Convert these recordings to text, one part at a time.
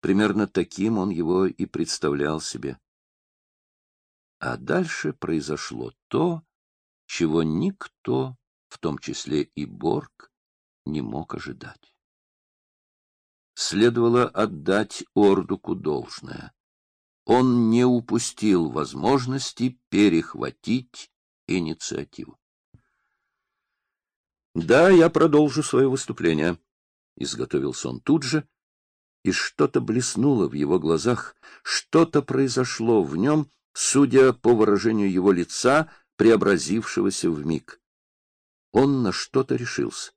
Примерно таким он его и представлял себе. А дальше произошло то, чего никто, в том числе и Борг, не мог ожидать. Следовало отдать Ордуку должное. Он не упустил возможности перехватить инициативу. Да, я продолжу свое выступление. Изготовился он тут же, и что-то блеснуло в его глазах, что-то произошло в нем, судя по выражению его лица, преобразившегося в миг. Он на что-то решился.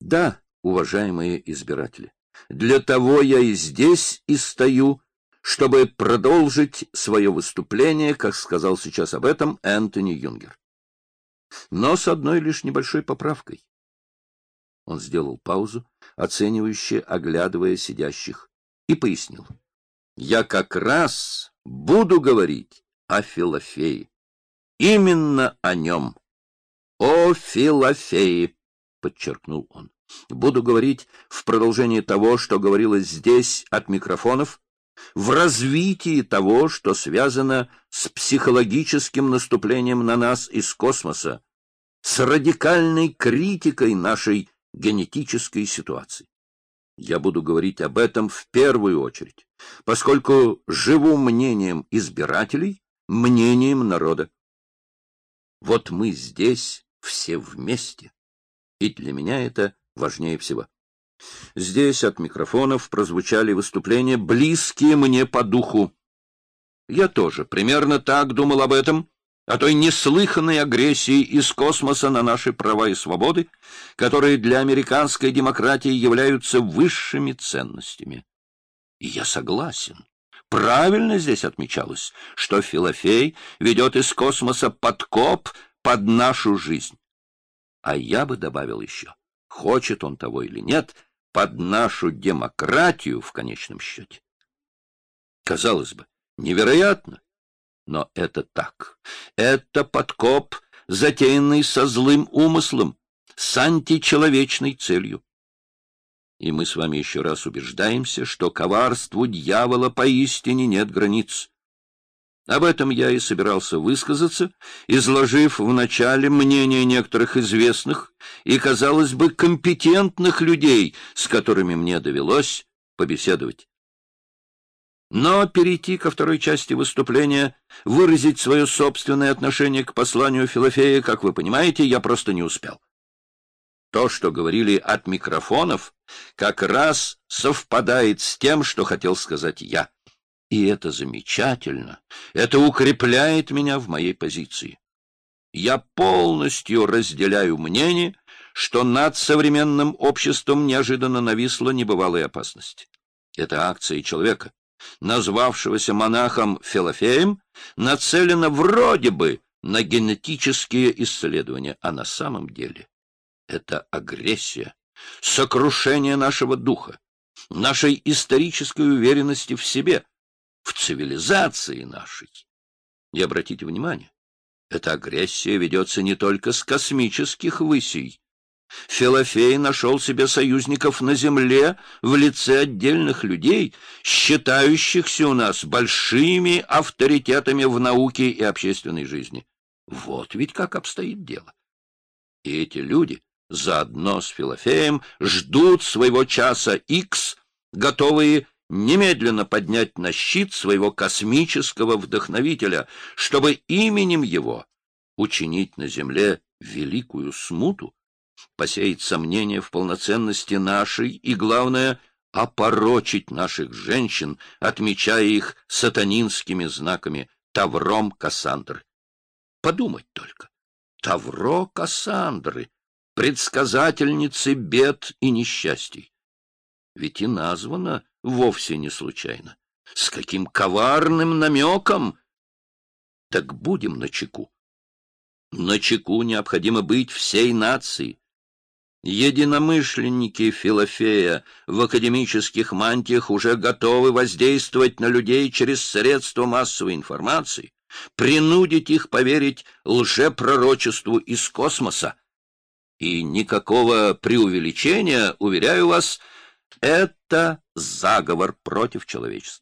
Да, уважаемые избиратели, для того я и здесь и стою, чтобы продолжить свое выступление, как сказал сейчас об этом Энтони Юнгер но с одной лишь небольшой поправкой. Он сделал паузу, оценивающе оглядывая сидящих, и пояснил. Я как раз буду говорить о Филофее. Именно о нем. О Филофее, подчеркнул он. Буду говорить в продолжении того, что говорилось здесь от микрофонов, в развитии того, что связано с психологическим наступлением на нас из космоса, с радикальной критикой нашей генетической ситуации. Я буду говорить об этом в первую очередь, поскольку живу мнением избирателей, мнением народа. Вот мы здесь все вместе, и для меня это важнее всего. Здесь от микрофонов прозвучали выступления, близкие мне по духу. Я тоже примерно так думал об этом, о той неслыханной агрессии из космоса на наши права и свободы, которые для американской демократии являются высшими ценностями. И я согласен. Правильно здесь отмечалось, что Филофей ведет из космоса подкоп под нашу жизнь. А я бы добавил еще, хочет он того или нет, под нашу демократию в конечном счете. Казалось бы, невероятно, но это так. Это подкоп, затеянный со злым умыслом, с античеловечной целью. И мы с вами еще раз убеждаемся, что коварству дьявола поистине нет границ. Об этом я и собирался высказаться, изложив вначале мнение некоторых известных и, казалось бы, компетентных людей, с которыми мне довелось побеседовать. Но перейти ко второй части выступления, выразить свое собственное отношение к посланию Филофея, как вы понимаете, я просто не успел. То, что говорили от микрофонов, как раз совпадает с тем, что хотел сказать я. И это замечательно. Это укрепляет меня в моей позиции. Я полностью разделяю мнение, что над современным обществом неожиданно нависла небывалая опасность. Это акция человека, назвавшегося монахом Филофеем, нацелена вроде бы на генетические исследования, а на самом деле это агрессия, сокрушение нашего духа, нашей исторической уверенности в себе — в цивилизации нашей. И обратите внимание, эта агрессия ведется не только с космических высей. Филофей нашел себе союзников на Земле в лице отдельных людей, считающихся у нас большими авторитетами в науке и общественной жизни. Вот ведь как обстоит дело. И эти люди заодно с Филофеем ждут своего часа X, готовые немедленно поднять на щит своего космического вдохновителя, чтобы именем его учинить на Земле великую смуту, посеять сомнения в полноценности нашей и, главное, опорочить наших женщин, отмечая их сатанинскими знаками Тавром Кассандры. Подумать только. Тавро Кассандры, предсказательницы бед и несчастий. Ведь и названо вовсе не случайно. С каким коварным намеком! Так будем начеку. Начеку необходимо быть всей нации. Единомышленники Филофея в академических мантиях уже готовы воздействовать на людей через средства массовой информации, принудить их поверить лжепророчеству из космоса. И никакого преувеличения, уверяю вас, это заговор против человечества.